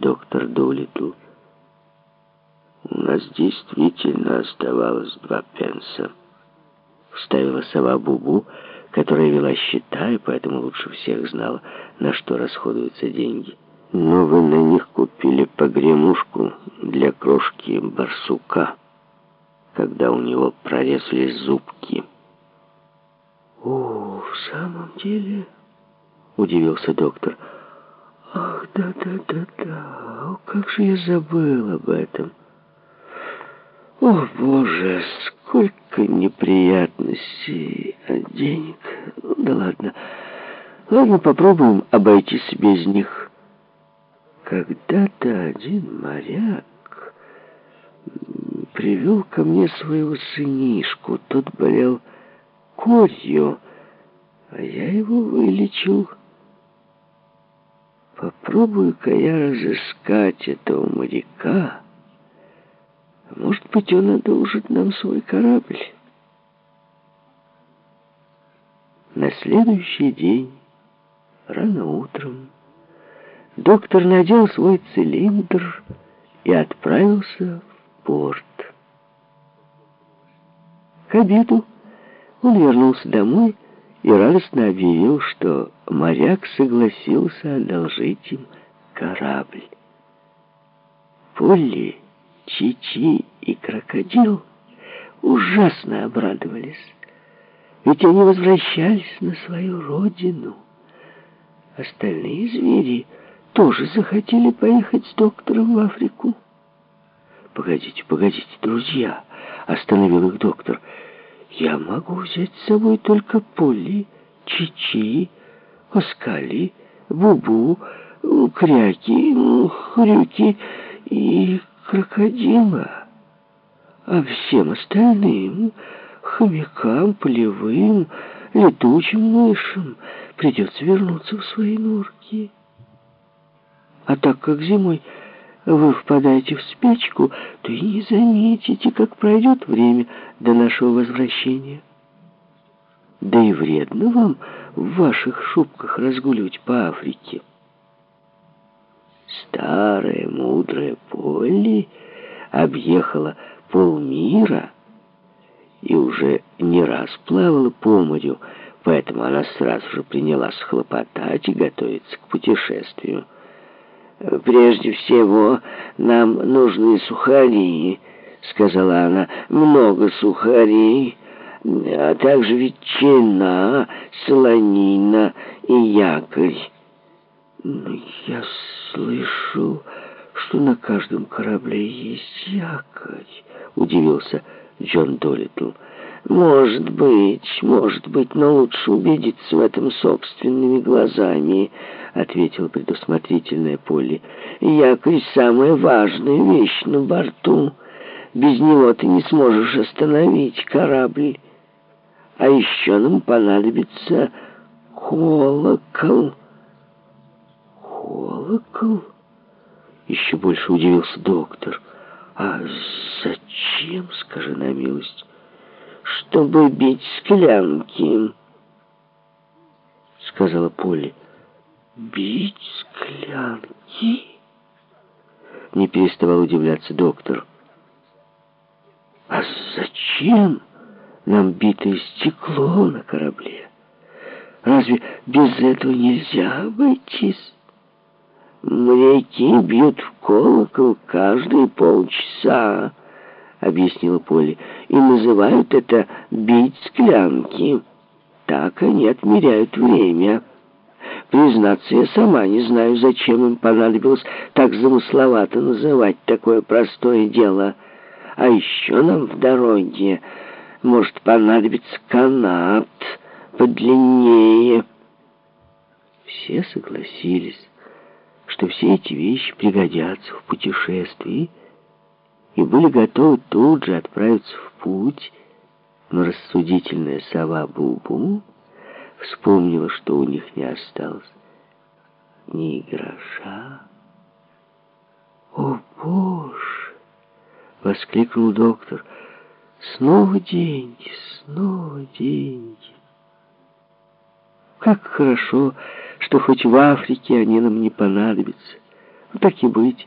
доктор Дулитл. «У нас действительно оставалось два пенса», — вставила сова Бубу, которая вела счета и поэтому лучше всех знала, на что расходуются деньги. «Но вы на них купили погремушку для крошки барсука, когда у него прорезались зубки». «О, в самом деле?» — удивился доктор. «Ах, да-да-да-да, как же я забыл об этом!» О, Боже, сколько неприятностей от денег. Ну, да ладно. Ладно, попробуем обойтись без них. Когда-то один моряк привел ко мне своего сынишку. Тот болел корью, а я его вылечил. Попробую-ка я разыскать этого моряка. Может быть, он одолжит нам свой корабль. На следующий день, рано утром, доктор надел свой цилиндр и отправился в порт. К обеду он вернулся домой и радостно объявил, что моряк согласился одолжить им корабль. Полли Чичи и крокодил ужасно обрадовались, ведь они возвращались на свою родину. Остальные звери тоже захотели поехать с доктором в Африку. «Погодите, погодите, друзья!» — остановил их доктор. «Я могу взять с собой только Полли, Чичи, Оскали, Бубу, Кряки, Хрюки и крокодила, а всем остальным, хомякам, полевым, летучим мышам, придется вернуться в свои норки. А так как зимой вы впадаете в спячку, то и не заметите, как пройдет время до нашего возвращения. Да и вредно вам в ваших шубках разгуливать по Африке. Старая мудрая Полли объехала полмира и уже не раз плавала по морю, поэтому она сразу же принялась хлопотать и готовиться к путешествию. «Прежде всего нам нужны сухари», — сказала она, — «много сухарей, а также ветчина, солонина и якорь». «Я слышу, что на каждом корабле есть якорь», — удивился Джон Долитл. «Может быть, может быть, но лучше убедиться в этом собственными глазами», — ответила предусмотрительная Полли. «Якорь — самая важная вещь на борту. Без него ты не сможешь остановить корабль. А еще нам понадобится колокол» колокол?» Еще больше удивился доктор. «А зачем, скажи на милость?» «Чтобы бить склянки», — сказала Полли. «Бить склянки?» Не переставал удивляться доктор. «А зачем нам битое стекло на корабле? Разве без этого нельзя обойтись?» «Моряки бьют в колокол каждые полчаса», — объяснила Полли, «и называют это «бить склянки». Так они отмеряют время. Признаться, я сама не знаю, зачем им понадобилось так замысловато называть такое простое дело. А еще нам в дороге может понадобиться канат подлиннее». Все согласились что все эти вещи пригодятся в путешествии, и были готовы тут же отправиться в путь, но рассудительная сова Бубу вспомнила, что у них не осталось ни гроша. «О, Боже!» — воскликнул доктор. «Снова деньги, снова деньги!» «Как хорошо!» что хоть в Африке они нам не понадобятся. Так и быть.